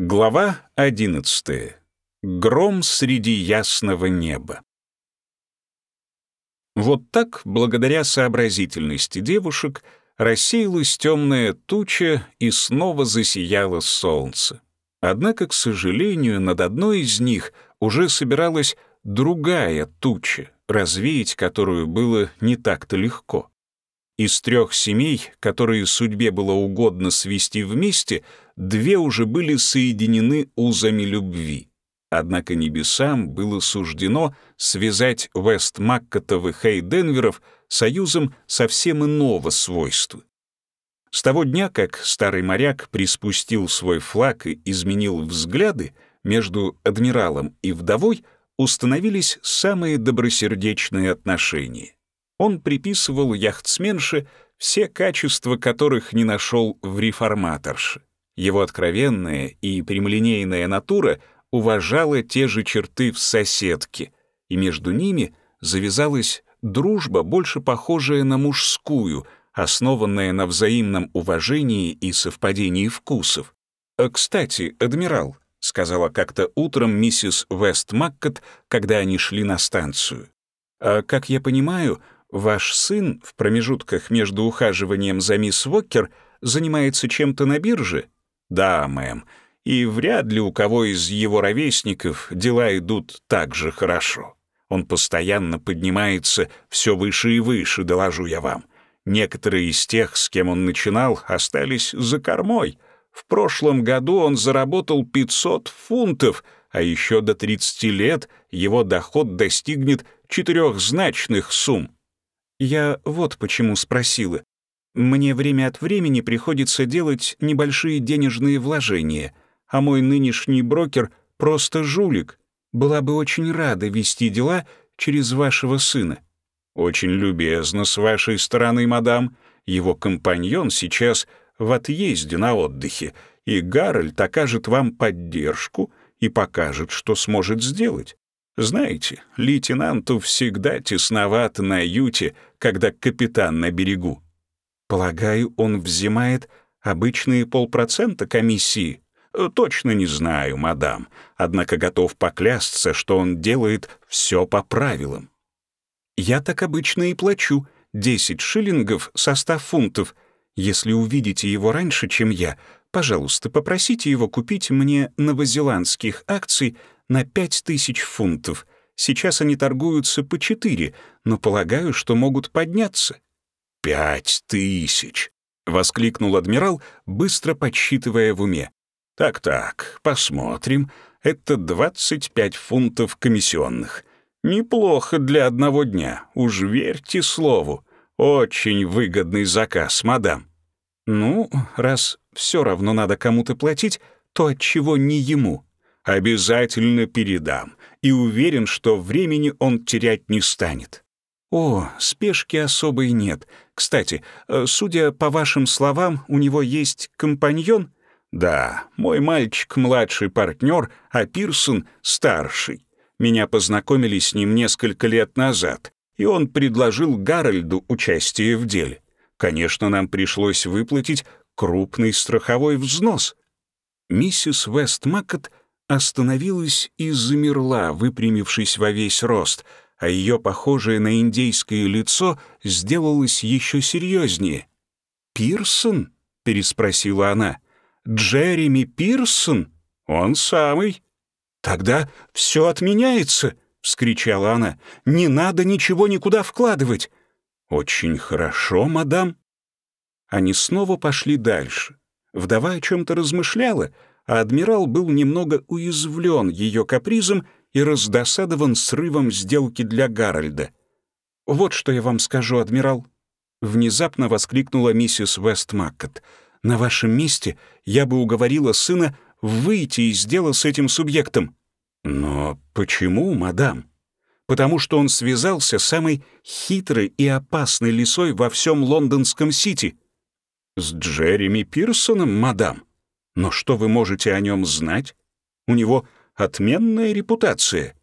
Глава 11. Гром среди ясного неба. Вот так, благодаря сообразительности девушек, рассеялась темная туча и снова засияло солнце. Однако, к сожалению, над одной из них уже собиралась другая туча, развеять которую было не так-то легко. Из трех семей, которые судьбе было угодно свести вместе, две уже были соединены узами любви. Однако небесам было суждено связать Вест-Маккотов и Хей-Денверов союзом совсем иного свойства. С того дня, как старый моряк приспустил свой флаг и изменил взгляды, между адмиралом и вдовой установились самые добросердечные отношения. Он приписывал яхтсменше все качества, которых не нашел в реформаторше. Его откровенная и прямолинейная натура уважала те же черты в соседке, и между ними завязалась дружба, больше похожая на мужскую, основанная на взаимном уважении и совпадении вкусов. «Э, «Кстати, адмирал», — сказала как-то утром миссис Вест Маккот, когда они шли на станцию. «А как я понимаю, ваш сын в промежутках между ухаживанием за мисс Вокер занимается чем-то на бирже?» «Да, мэм, и вряд ли у кого из его ровесников дела идут так же хорошо. Он постоянно поднимается все выше и выше, доложу я вам. Некоторые из тех, с кем он начинал, остались за кормой. В прошлом году он заработал 500 фунтов, а еще до 30 лет его доход достигнет четырехзначных сумм. Я вот почему спросила. Мне время от времени приходится делать небольшие денежные вложения, а мой нынешний брокер просто жулик. Была бы очень рада вести дела через вашего сына». «Очень любезно с вашей стороны, мадам. Его компаньон сейчас в отъезде на отдыхе, и Гарольд окажет вам поддержку и покажет, что сможет сделать. Знаете, лейтенанту всегда тесновато на юте, когда капитан на берегу. Полагаю, он взимает обычные полпроцента комиссии? Э, точно не знаю, мадам, однако готов поклясться, что он делает все по правилам. Я так обычно и плачу, 10 шиллингов со 100 фунтов. Если увидите его раньше, чем я, пожалуйста, попросите его купить мне новозеландских акций на 5000 фунтов. Сейчас они торгуются по 4, но полагаю, что могут подняться. «Пять тысяч!» — воскликнул адмирал, быстро подсчитывая в уме. «Так-так, посмотрим. Это двадцать пять фунтов комиссионных. Неплохо для одного дня, уж верьте слову. Очень выгодный заказ, мадам». «Ну, раз все равно надо кому-то платить, то отчего не ему?» «Обязательно передам, и уверен, что времени он терять не станет». «О, спешки особой нет. Кстати, э, судя по вашим словам, у него есть компаньон?» «Да, мой мальчик — младший партнер, а Пирсон — старший. Меня познакомили с ним несколько лет назад, и он предложил Гарольду участие в деле. Конечно, нам пришлось выплатить крупный страховой взнос». Миссис Вестмакет остановилась и замерла, выпрямившись во весь рост — а ее похожее на индейское лицо сделалось еще серьезнее. «Пирсон?» — переспросила она. «Джереми Пирсон? Он самый». «Тогда все отменяется!» — вскричала она. «Не надо ничего никуда вкладывать!» «Очень хорошо, мадам». Они снова пошли дальше. Вдова о чем-то размышляла, а адмирал был немного уязвлен ее капризом и раздосадован срывом сделки для Гарольда. «Вот что я вам скажу, адмирал», — внезапно воскликнула миссис Вестмаккот. «На вашем месте я бы уговорила сына выйти из дела с этим субъектом». «Но почему, мадам?» «Потому что он связался с самой хитрой и опасной лисой во всем лондонском Сити». «С Джереми Пирсоном, мадам? Но что вы можете о нем знать? У него отменная репутация.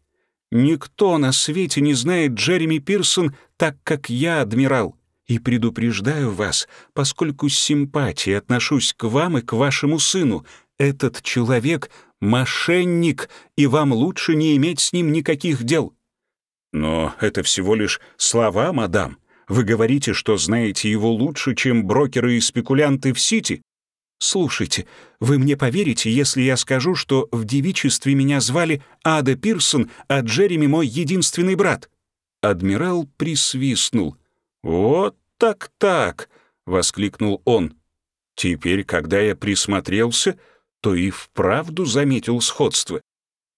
Никто на свете не знает Джереми Пирсон так, как я, адмирал. И предупреждаю вас, поскольку с симпатией отношусь к вам и к вашему сыну, Этот человек — мошенник, и вам лучше не иметь с ним никаких дел». «Но это всего лишь слова, мадам. Вы говорите, что знаете его лучше, чем брокеры и спекулянты в Сити?» «Слушайте, вы мне поверите, если я скажу, что в девичестве меня звали Ада Пирсон, а Джереми мой единственный брат?» Адмирал присвистнул. «Вот так-так!» — воскликнул он. Теперь, когда я присмотрелся, то и вправду заметил сходство.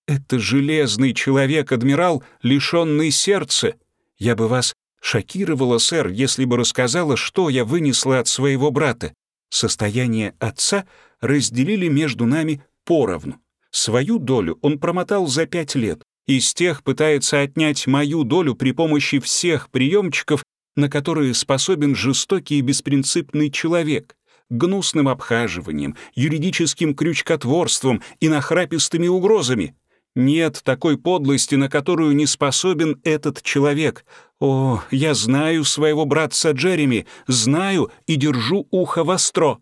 «Это железный человек, адмирал, лишенный сердца. Я бы вас шокировала, сэр, если бы рассказала, что я вынесла от своего брата. Состояние отца разделили между нами поровну. Свою долю он промотал за пять лет, и с тех пытается отнять мою долю при помощи всех приемчиков, на которые способен жестокий и беспринципный человек, гнусным обхаживанием, юридическим крючкотворством и нахрапистыми угрозами. Нет такой подлости, на которую не способен этот человек. О, я знаю своего братца Джереми, знаю и держу ухо востро».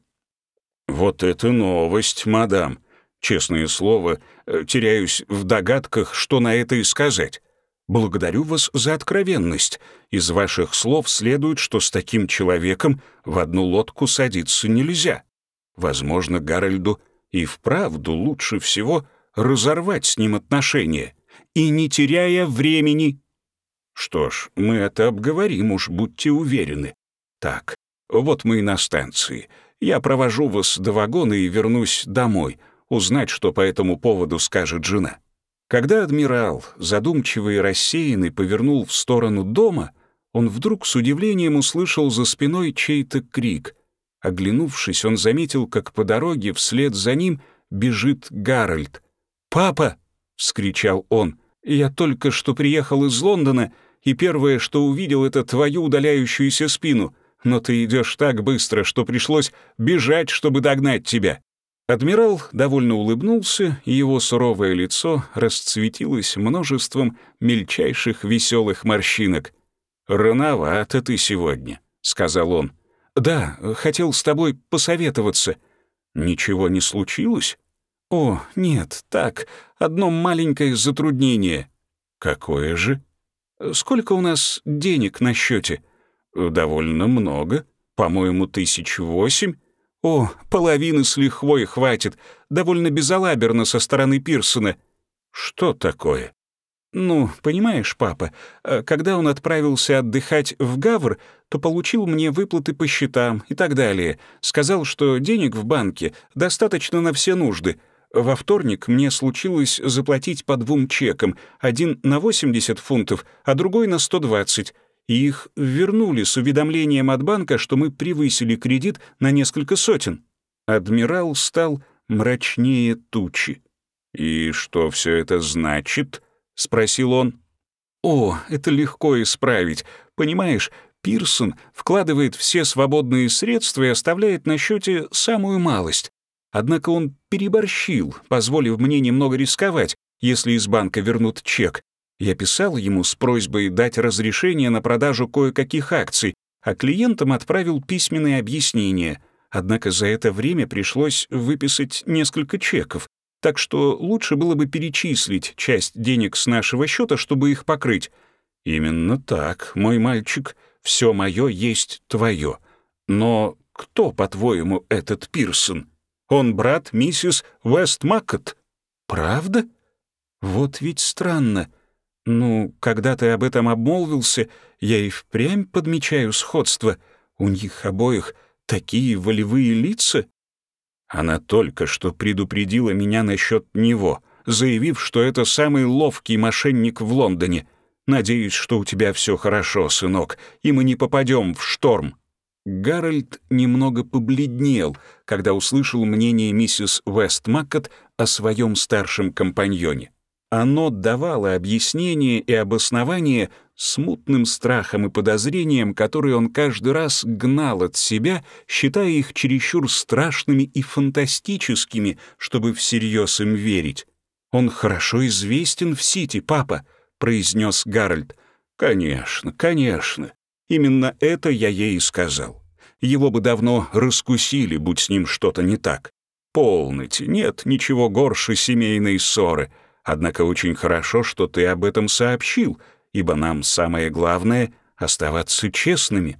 «Вот это новость, мадам. Честное слово, э, теряюсь в догадках, что на это и сказать. Благодарю вас за откровенность. Из ваших слов следует, что с таким человеком в одну лодку садиться нельзя. Возможно, Гарольду и вправду лучше всего разорвать с ним отношения, и не теряя времени. Что ж, мы это обговорим, уж будьте уверены. Так, вот мы и на станции. Я провожу вас до вагона и вернусь домой, узнать, что по этому поводу скажет жена. Когда адмирал, задумчивый и рассеянный, повернул в сторону дома, он вдруг с удивлением услышал за спиной чей-то крик. Оглянувшись, он заметил, как по дороге вслед за ним бежит Гарольд. «Папа!» — вскричал он. «Я только что приехал из Лондона, и первое, что увидел, это твою удаляющуюся спину. Но ты идешь так быстро, что пришлось бежать, чтобы догнать тебя». Адмирал довольно улыбнулся, и его суровое лицо расцветилось множеством мельчайших веселых морщинок. «Рановато ты сегодня», — сказал он. «Да, хотел с тобой посоветоваться». «Ничего не случилось?» «О, нет, так, одно маленькое затруднение». «Какое же?» «Сколько у нас денег на счете?» «Довольно много. По-моему, тысяч восемь». «О, половины с лихвой хватит. Довольно безалаберно со стороны Пирсона». «Что такое?» «Ну, понимаешь, папа, э, когда он отправился отдыхать в Гавр, то получил мне выплаты по счетам и так далее. Сказал, что денег в банке достаточно на все нужды, во вторник мне случилось заплатить по двум чекам, один на 80 фунтов, а другой на 120, и их вернули с уведомлением от банка, что мы превысили кредит на несколько сотен. Адмирал стал мрачнее тучи. «И что все это значит?» — спросил он. «О, это легко исправить. Понимаешь, Пирсон вкладывает все свободные средства и оставляет на счете самую малость. Однако он переборщил, позволив мне немного рисковать, если из банка вернут чек. Я писал ему с просьбой дать разрешение на продажу кое-каких акций, а клиентам отправил письменные объяснения. Однако за это время пришлось выписать несколько чеков, так что лучше было бы перечислить часть денег с нашего счета, чтобы их покрыть. Именно так, мой мальчик, все мое есть твое. Но кто, по-твоему, этот Пирсон? Он брат миссис Вестмаккот. Правда? Вот ведь странно. Ну, когда ты об этом обмолвился, я и впрямь подмечаю сходство. У них обоих такие волевые лица. Она только что предупредила меня насчет него, заявив, что это самый ловкий мошенник в Лондоне. Надеюсь, что у тебя все хорошо, сынок, и мы не попадем в шторм. Гарольд немного побледнел, когда услышал мнение миссис Вестмаккот о своем старшем компаньоне. Оно давало объяснение и обоснование смутным страхам и подозрениям, которые он каждый раз гнал от себя, считая их чересчур страшными и фантастическими, чтобы всерьез им верить. «Он хорошо известен в Сити, папа», — произнес Гарольд. «Конечно, конечно. Именно это я ей и сказал. Его бы давно раскусили, будь с ним что-то не так. полноте, нет ничего горше семейной ссоры. Однако очень хорошо, что ты об этом сообщил, ибо нам самое главное — оставаться честными».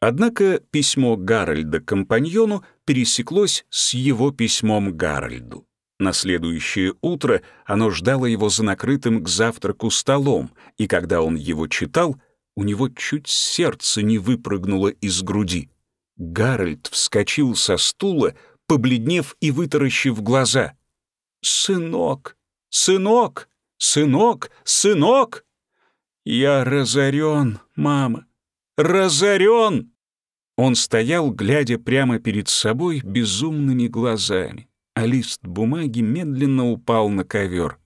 Однако письмо Гарольда компаньону пересеклось с его письмом Гарольду. На следующее утро оно ждало его за накрытым к завтраку столом, и когда он его читал, у него чуть сердце не выпрыгнуло из груди. Гарольд вскочил со стула, побледнев и вытаращив глаза. «Сынок! Сынок! Сынок! Сынок!» «Я разорен, мама! Разорен!» Он стоял, глядя прямо перед собой безумными глазами, а лист бумаги медленно упал на ковер.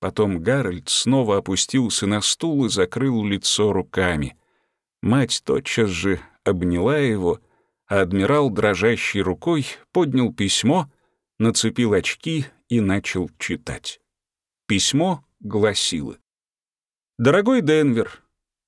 Потом Гарольд снова опустился на стул и закрыл лицо руками. Мать тотчас же обняла его, а адмирал дрожащей рукой поднял письмо, нацепил очки и начал читать. Письмо гласило. «Дорогой Денвер,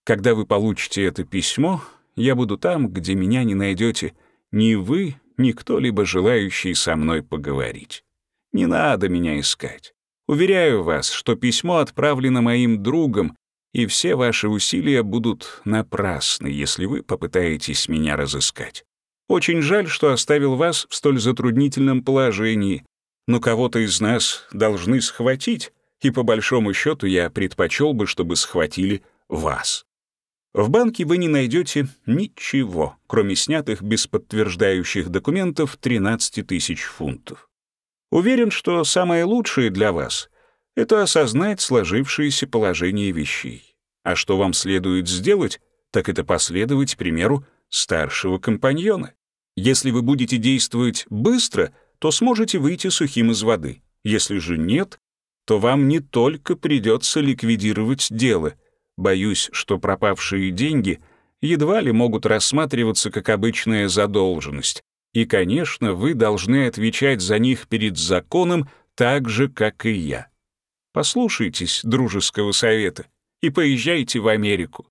когда вы получите это письмо, я буду там, где меня не найдете ни вы, ни кто-либо желающий со мной поговорить. Не надо меня искать. Уверяю вас, что письмо отправлено моим другом, и все ваши усилия будут напрасны, если вы попытаетесь меня разыскать. Очень жаль, что оставил вас в столь затруднительном положении, но кого-то из нас должны схватить, и по большому счету я предпочел бы, чтобы схватили вас. В банке вы не найдете ничего, кроме снятых без подтверждающих документов 13 тысяч фунтов. Уверен, что самое лучшее для вас — это осознать сложившееся положение вещей. А что вам следует сделать, так это последовать примеру старшего компаньона. Если вы будете действовать быстро, то сможете выйти сухим из воды. Если же нет, то вам не только придется ликвидировать дело — Боюсь, что пропавшие деньги едва ли могут рассматриваться как обычная задолженность. И, конечно, вы должны отвечать за них перед законом так же, как и я. Послушайтесь дружеского совета и поезжайте в Америку.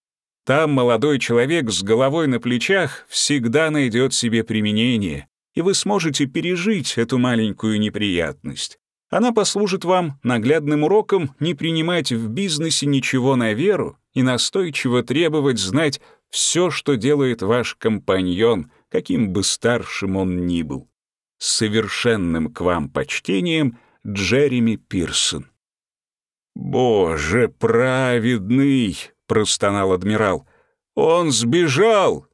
Там молодой человек с головой на плечах всегда найдет себе применение, и вы сможете пережить эту маленькую неприятность. Она послужит вам наглядным уроком не принимать в бизнесе ничего на веру и настойчиво требовать знать все, что делает ваш компаньон, каким бы старшим он ни был. С совершенным к вам почтением Джереми Пирсон. «Боже праведный!» — простонал адмирал. «Он сбежал!»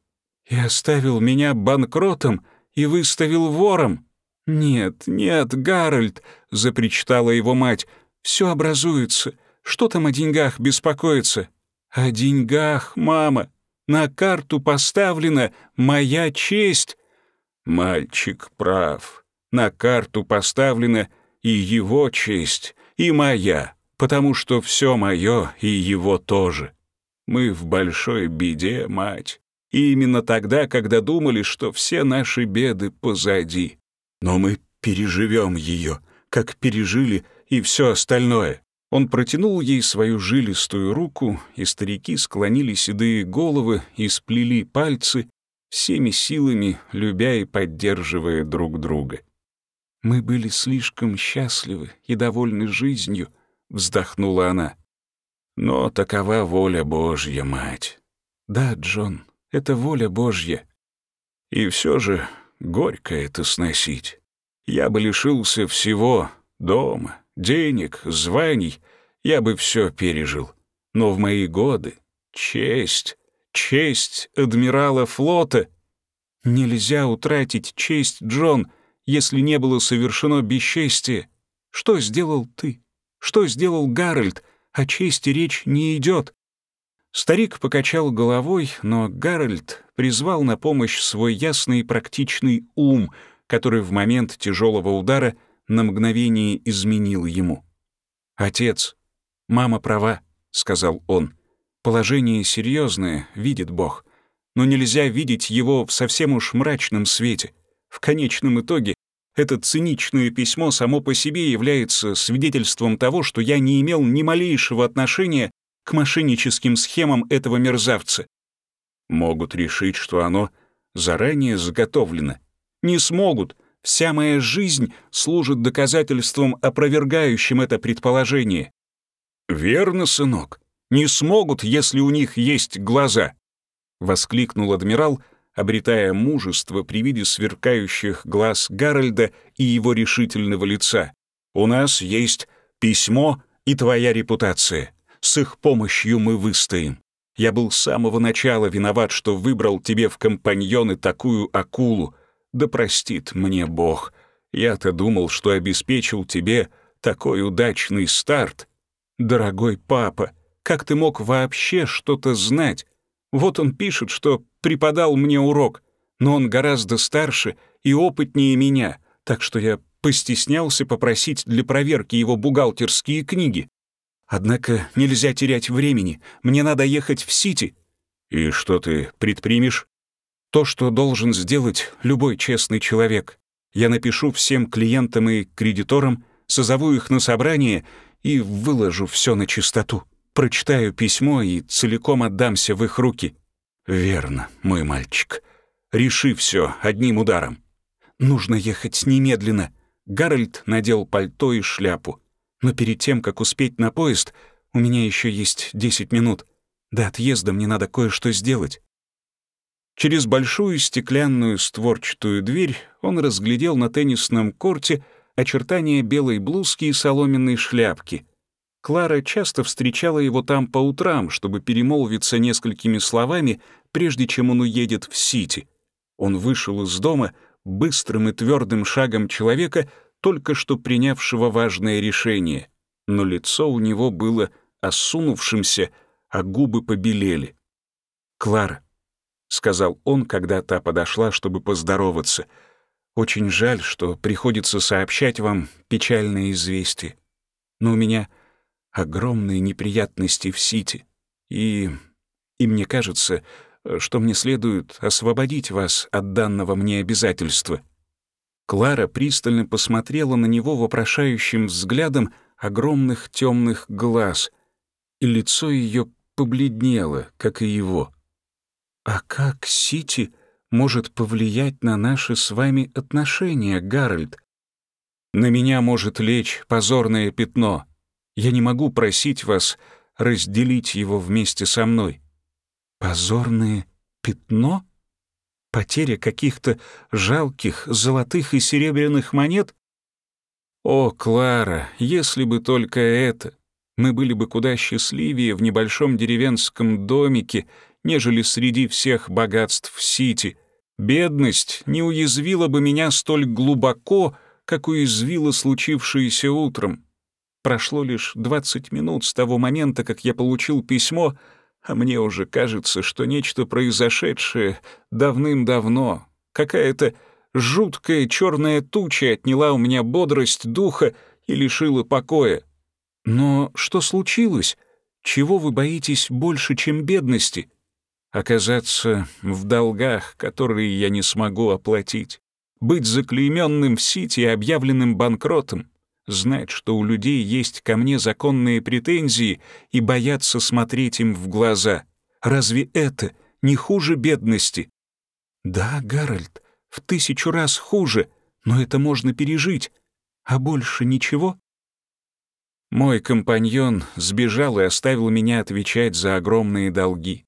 «И оставил меня банкротом и выставил вором!» «Нет, нет, Гарольд!» — запричитала его мать. «Все образуется. Что там о деньгах беспокоиться?» «О деньгах, мама! На карту поставлена моя честь!» «Мальчик прав. На карту поставлена и его честь, и моя, потому что все мое и его тоже. Мы в большой беде, мать. И именно тогда, когда думали, что все наши беды позади. Но мы переживем ее, как пережили и все остальное. Он протянул ей свою жилистую руку, и старики склонили седые головы и сплели пальцы, всеми силами любя и поддерживая друг друга. «Мы были слишком счастливы и довольны жизнью», — вздохнула она. «Но такова воля Божья, мать». «Да, Джон, это воля Божья». «И все же горько это сносить. Я бы лишился всего — дома, денег, званий, я бы все пережил. Но в мои годы честь, честь адмирала флота. Нельзя утратить честь, Джон, если не было совершено бесчестие. Что сделал ты? Что сделал Гарольд? О чести речь не идет. Старик покачал головой, но Гарольд призвал на помощь свой ясный и практичный ум, который в момент тяжелого удара на мгновение изменил ему. «Отец, мама права», — сказал он. «Положение серьезное, видит Бог, но нельзя видеть его в совсем уж мрачном свете. В конечном итоге это циничное письмо само по себе является свидетельством того, что я не имел ни малейшего отношения к мошенническим схемам этого мерзавца. Могут решить, что оно заранее заготовлено. Не смогут. Вся моя жизнь служит доказательством, опровергающим это предположение. «Верно, сынок. Не смогут, если у них есть глаза», — воскликнул адмирал, обретая мужество при виде сверкающих глаз Гарольда и его решительного лица. «У нас есть письмо и твоя репутация. С их помощью мы выстоим. Я был с самого начала виноват, что выбрал тебе в компаньоны такую акулу. Да простит мне Бог. Я-то думал, что обеспечил тебе такой удачный старт. Дорогой папа, как ты мог вообще что-то знать? Вот он пишет, что преподал мне урок, но он гораздо старше и опытнее меня, так что я постеснялся попросить для проверки его бухгалтерские книги. Однако нельзя терять времени, мне надо ехать в Сити. И что ты предпримешь? То, что должен сделать любой честный человек. Я напишу всем клиентам и кредиторам, созову их на собрание и выложу все на чистоту. Прочитаю письмо и целиком отдамся в их руки. Верно, мой мальчик. Реши все одним ударом. Нужно ехать немедленно. Гарольд надел пальто и шляпу. Но перед тем, как успеть на поезд, у меня еще есть 10 минут. До отъезда мне надо кое-что сделать. Через большую стеклянную створчатую дверь он разглядел на теннисном корте очертания белой блузки и соломенной шляпки. Клара часто встречала его там по утрам, чтобы перемолвиться несколькими словами, прежде чем он уедет в Сити. Он вышел из дома быстрым и твердым шагом человека, только что принявшего важное решение, но лицо у него было осунувшимся, а губы побелели. «Клара», — сказал он, когда та подошла, чтобы поздороваться, — «очень жаль, что приходится сообщать вам печальное известие. Но у меня огромные неприятности в Сити, и... и мне кажется, что мне следует освободить вас от данного мне обязательства». Клара пристально посмотрела на него вопрошающим взглядом огромных темных глаз, и лицо ее побледнело, как и его. «А как Сити может повлиять на наши с вами отношения, Гарольд? На меня может лечь позорное пятно. Я не могу просить вас разделить его вместе со мной». «Позорное пятно?» Потеря каких-то жалких золотых и серебряных монет? О, Клара, если бы только это! Мы были бы куда счастливее в небольшом деревенском домике, нежели среди всех богатств Сити. Бедность не уязвила бы меня столь глубоко, как уязвила случившееся утром. Прошло лишь двадцать минут с того момента, как я получил письмо — а мне уже кажется, что нечто произошедшее давным-давно, какая-то жуткая черная туча отняла у меня бодрость духа и лишила покоя. Но что случилось? Чего вы боитесь больше, чем бедности? Оказаться в долгах, которые я не смогу оплатить. Быть заклейменным в Сити и объявленным банкротом знать, что у людей есть ко мне законные претензии и бояться смотреть им в глаза. Разве это не хуже бедности? Да, Гарольд, в тысячу раз хуже, но это можно пережить. А больше ничего? Мой компаньон сбежал и оставил меня отвечать за огромные долги.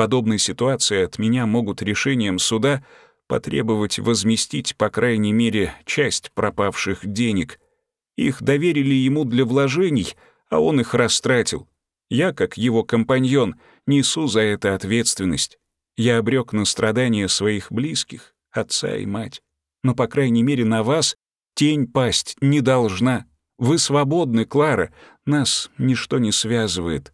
Подобной ситуации от меня могут решением суда потребовать возместить, по крайней мере, часть пропавших денег — их доверили ему для вложений, а он их растратил. Я, как его компаньон, несу за это ответственность. Я обрек на страдания своих близких, отца и мать. Но, по крайней мере, на вас тень пасть не должна. Вы свободны, Клара, нас ничто не связывает.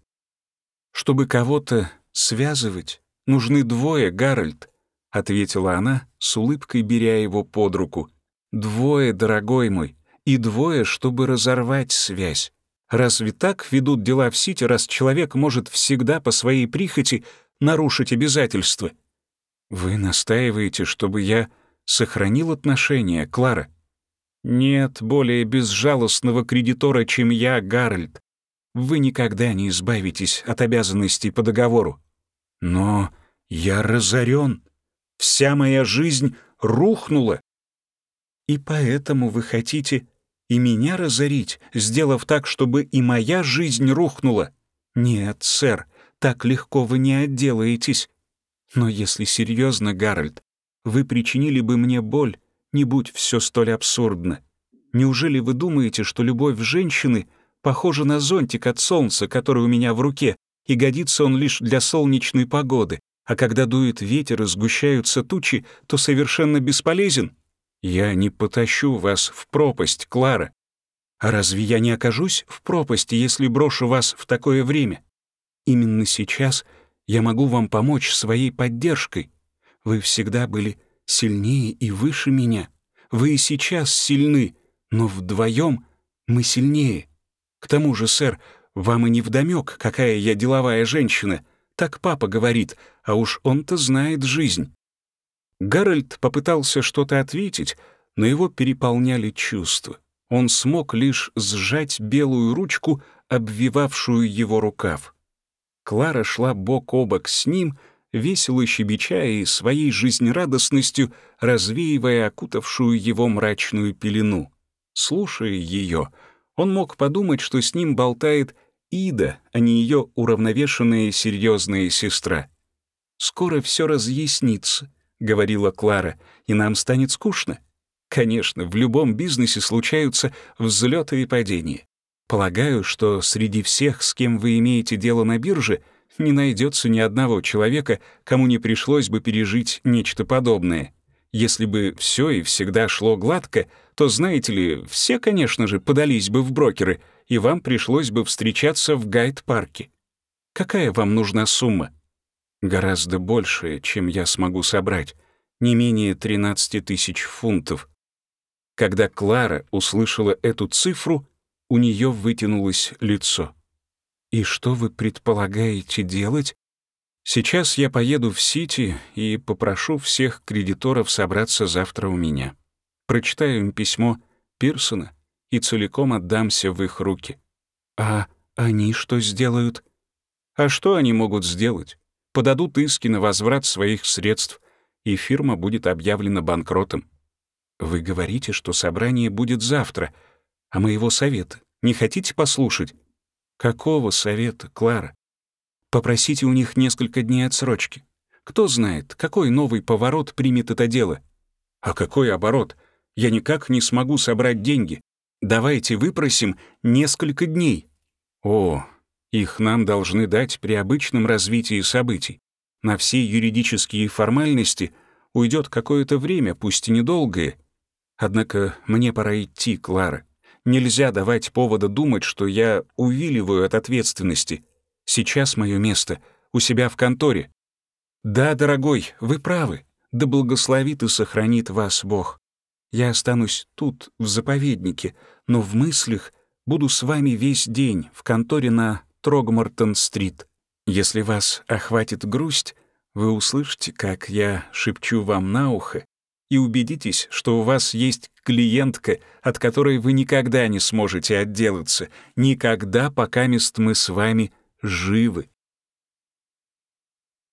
Чтобы кого-то связывать, нужны двое, Гарольд, — ответила она, с улыбкой беря его под руку. «Двое, дорогой мой, и двое, чтобы разорвать связь. Разве так ведут дела в Сити, раз человек может всегда по своей прихоти нарушить обязательства? Вы настаиваете, чтобы я сохранил отношения, Клара? Нет более безжалостного кредитора, чем я, Гарольд. Вы никогда не избавитесь от обязанностей по договору. Но я разорен. Вся моя жизнь рухнула. И поэтому вы хотите и меня разорить, сделав так, чтобы и моя жизнь рухнула? Нет, сэр, так легко вы не отделаетесь. Но если серьезно, Гарольд, вы причинили бы мне боль, не будь все столь абсурдно. Неужели вы думаете, что любовь женщины похожа на зонтик от солнца, который у меня в руке, и годится он лишь для солнечной погоды, а когда дует ветер и сгущаются тучи, то совершенно бесполезен? Я не потащу вас в пропасть, Клара. А разве я не окажусь в пропасти, если брошу вас в такое время? Именно сейчас я могу вам помочь своей поддержкой. Вы всегда были сильнее и выше меня. Вы и сейчас сильны, но вдвоем мы сильнее. К тому же, сэр, вам и не вдомёк, какая я деловая женщина. Так папа говорит, а уж он-то знает жизнь». Гарольд попытался что-то ответить, но его переполняли чувства. Он смог лишь сжать белую ручку, обвивавшую его рукав. Клара шла бок о бок с ним, весело щебеча и своей жизнерадостностью развеивая окутавшую его мрачную пелену. Слушая ее, он мог подумать, что с ним болтает Ида, а не ее уравновешенная серьезная сестра. «Скоро все разъяснится», — говорила Клара, — «и нам станет скучно. Конечно, в любом бизнесе случаются взлеты и падения. Полагаю, что среди всех, с кем вы имеете дело на бирже, не найдется ни одного человека, кому не пришлось бы пережить нечто подобное. Если бы все и всегда шло гладко, то, знаете ли, все, конечно же, подались бы в брокеры, и вам пришлось бы встречаться в гайд-парке. Какая вам нужна сумма? Гораздо большая, чем я смогу собрать. Не менее 13 тысяч фунтов. Когда Клара услышала эту цифру, у нее вытянулось лицо. «И что вы предполагаете делать?» «Сейчас я поеду в Сити и попрошу всех кредиторов собраться завтра у меня. Прочитаю им письмо Пирсона и целиком отдамся в их руки. А они что сделают? А что они могут сделать? Подадут иски на возврат своих средств, и фирма будет объявлена банкротом. Вы говорите, что собрание будет завтра, а моего совета не хотите послушать? Какого совета, Клара? Попросите у них несколько дней отсрочки. Кто знает, какой новый поворот примет это дело? А какой оборот? Я никак не смогу собрать деньги. Давайте выпросим несколько дней. О, их нам должны дать при обычном развитии событий. На все юридические формальности уйдет какое-то время, пусть и недолгое. Однако мне пора идти, Клара. Нельзя давать повода думать, что я увиливаю от ответственности. Сейчас мое место у себя в конторе. Да, дорогой, вы правы. Да благословит и сохранит вас Бог. Я останусь тут, в заповеднике, но в мыслях буду с вами весь день в конторе на Трогмортон-стрит. Если вас охватит грусть, вы услышите, как я шепчу вам на ухо, и убедитесь, что у вас есть клиентка, от которой вы никогда не сможете отделаться, никогда, пока мест мы с вами живы.